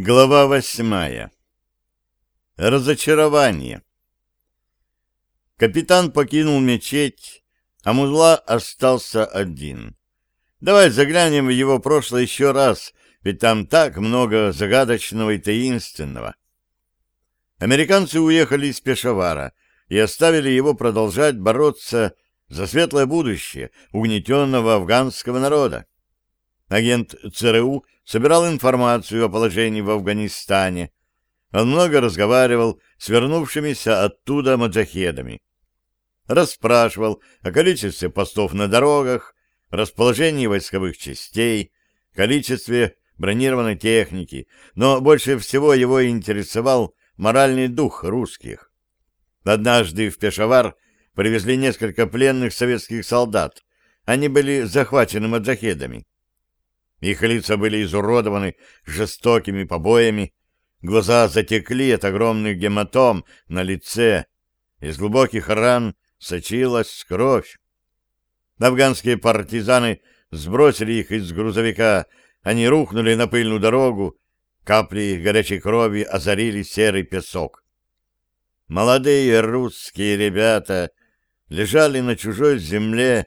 Глава восьмая. Разочарование. Капитан покинул мечеть, а Музла остался один. Давай заглянем в его прошлое еще раз, ведь там так много загадочного и таинственного. Американцы уехали из Пешавара и оставили его продолжать бороться за светлое будущее угнетенного афганского народа. Агент ЦРУ собирал информацию о положении в Афганистане. Он много разговаривал с вернувшимися оттуда маджахедами. Расспрашивал о количестве постов на дорогах, расположении войсковых частей, количестве бронированной техники, но больше всего его интересовал моральный дух русских. Однажды в Пешавар привезли несколько пленных советских солдат. Они были захвачены маджахедами. Их лица были изуродованы жестокими побоями, глаза затекли от огромных гематом на лице, из глубоких ран сочилась кровь. Афганские партизаны сбросили их из грузовика, они рухнули на пыльную дорогу, капли горячей крови озарили серый песок. Молодые русские ребята лежали на чужой земле,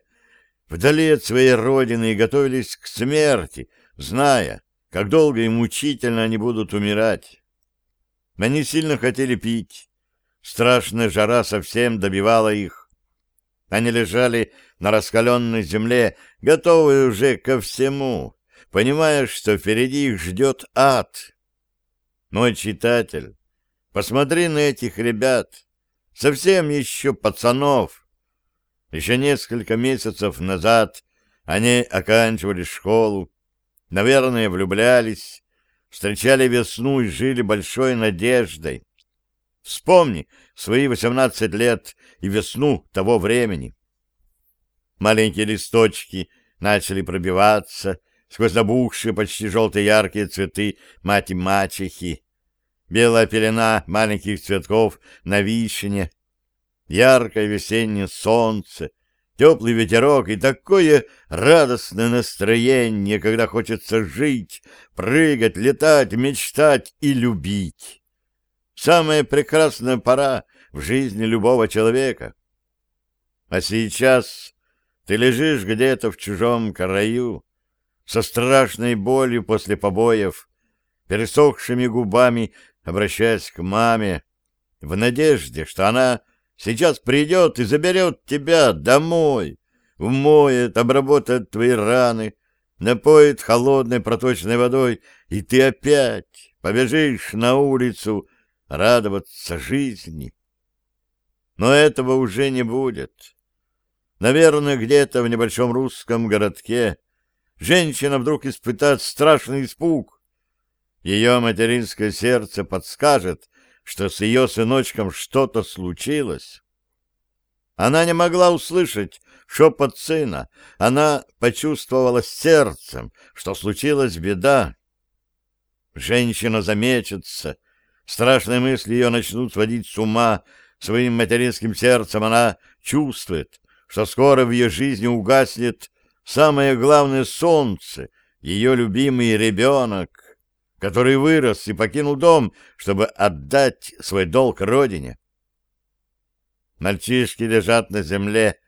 вдали от своей родины и готовились к смерти, зная, как долго и мучительно они будут умирать. Они сильно хотели пить. Страшная жара совсем добивала их. Они лежали на раскаленной земле, готовые уже ко всему, понимая, что впереди их ждет ад. Мой читатель, посмотри на этих ребят, совсем еще пацанов, еще несколько месяцев назад они оканчивали школу, наверное, влюблялись, встречали весну и жили большой надеждой. Вспомни свои восемнадцать лет и весну того времени. Маленькие листочки начали пробиваться сквозь набухшие почти желтые яркие цветы мать-мачехи. Белая пелена маленьких цветков на вишне — яркое весеннее солнце, теплый ветерок и такое радостное настроение, когда хочется жить, прыгать, летать, мечтать и любить. Самая прекрасная пора в жизни любого человека. А сейчас ты лежишь где-то в чужом краю, со страшной болью после побоев, пересохшими губами обращаясь к маме, в надежде, что она Сейчас придет и заберет тебя домой, умоет, обработает твои раны, напоит холодной проточной водой, и ты опять побежишь на улицу радоваться жизни. Но этого уже не будет. Наверное, где-то в небольшом русском городке женщина вдруг испытает страшный испуг. Ее материнское сердце подскажет, что с ее сыночком что-то случилось. Она не могла услышать шепот сына. Она почувствовала сердцем, что случилась беда. Женщина заметится. Страшные мысли ее начнут сводить с ума. Своим материнским сердцем она чувствует, что скоро в ее жизни угаснет самое главное солнце, ее любимый ребенок который вырос и покинул дом, чтобы отдать свой долг родине. Мальчишки лежат на земле,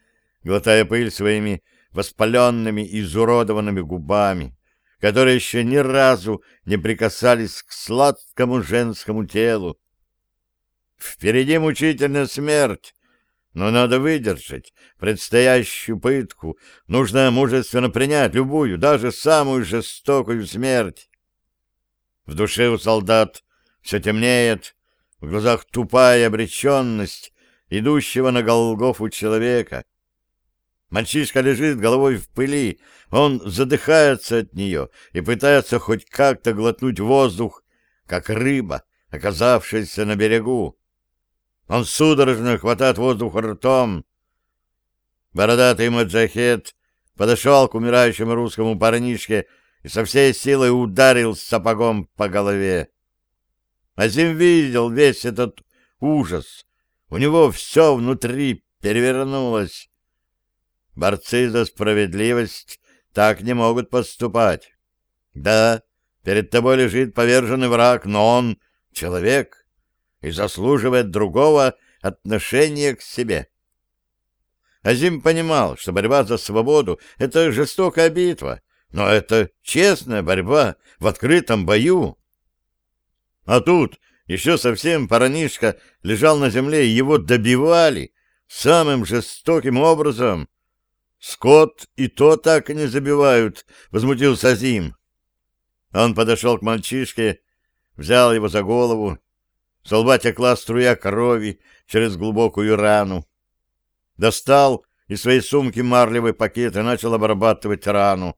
глотая пыль своими воспаленными, изуродованными губами, которые еще ни разу не прикасались к сладкому женскому телу. Впереди мучительная смерть, но надо выдержать предстоящую пытку. Нужно мужественно принять любую, даже самую жестокую смерть. В душе у солдат все темнеет, в глазах тупая обреченность идущего на Голгофу человека. Мальчишка лежит головой в пыли, он задыхается от нее и пытается хоть как-то глотнуть воздух, как рыба, оказавшаяся на берегу. Он судорожно хватает воздух ртом. Бородатый маджахет подошел к умирающему русскому парнишке и со всей силой ударил сапогом по голове. Азим видел весь этот ужас. У него все внутри перевернулось. Борцы за справедливость так не могут поступать. Да, Перед тобой лежит поверженный враг, но он человек и заслуживает другого отношения к себе. Азим понимал, что борьба за свободу — это жестокая битва, но это честная борьба в открытом бою. А тут еще совсем парнишка лежал на земле, и его добивали самым жестоким образом. Скот и то так не забивают, — возмутился Азим. Он подошел к мальчишке, взял его за голову. С лба текла струя крови через глубокую рану. Достал из своей сумки марлевый пакет и начал обрабатывать рану.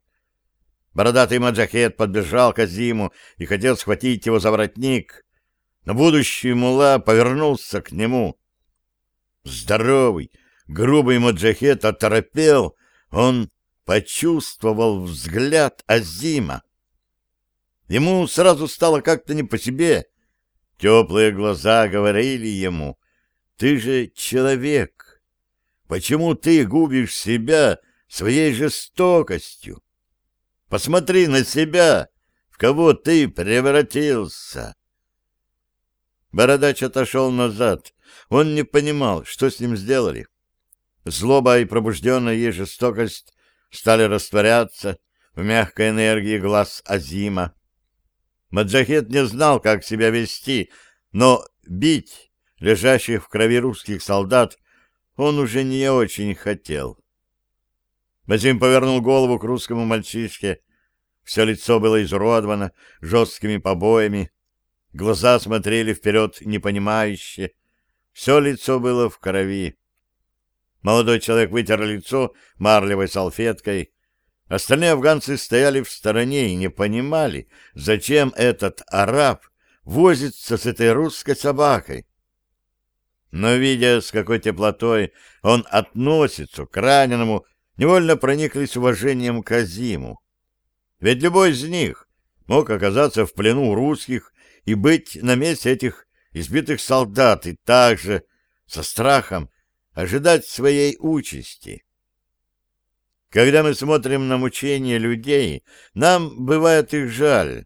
Бородатый маджахет подбежал к Азиму и хотел схватить его за воротник, но будущий мула повернулся к нему. Здоровый, грубый маджахет оторопел, он почувствовал взгляд Азима. Ему сразу стало как-то не по себе. Теплые глаза говорили ему, «Ты же человек. Почему ты губишь себя своей жестокостью?» Посмотри на себя, в кого ты превратился. Бородач отошел назад. Он не понимал, что с ним сделали. Злоба и пробужденная ей жестокость стали растворяться в мягкой энергии глаз Азима. Маджахет не знал, как себя вести, но бить лежащих в крови русских солдат он уже не очень хотел. Вадим повернул голову к русскому мальчишке. Все лицо было изуродовано жесткими побоями. Глаза смотрели вперед непонимающе. Все лицо было в крови. Молодой человек вытер лицо марлевой салфеткой. Остальные афганцы стояли в стороне и не понимали, зачем этот араб возится с этой русской собакой. Но, видя, с какой теплотой он относится к раненому, невольно прониклись уважением к Азиму. Ведь любой из них мог оказаться в плену русских и быть на месте этих избитых солдат и также со страхом ожидать своей участи. Когда мы смотрим на мучения людей, нам бывает их жаль.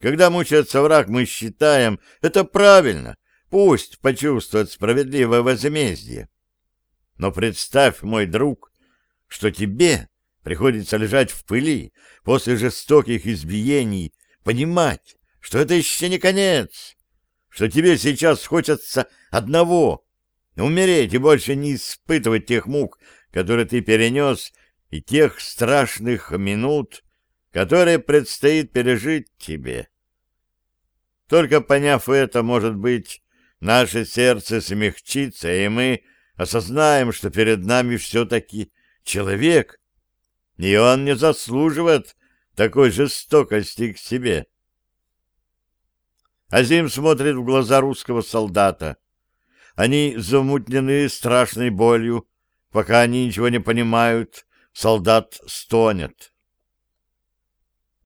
Когда мучается враг, мы считаем, это правильно, пусть почувствует справедливое возмездие. Но представь, мой друг, что тебе приходится лежать в пыли после жестоких избиений, понимать, что это еще не конец, что тебе сейчас хочется одного — умереть и больше не испытывать тех мук, которые ты перенес, и тех страшных минут, которые предстоит пережить тебе. Только поняв это, может быть, наше сердце смягчится, и мы осознаем, что перед нами все-таки человек, и он не заслуживает такой жестокости к себе. Азим смотрит в глаза русского солдата. Они замутнены страшной болью. Пока они ничего не понимают, солдат стонет.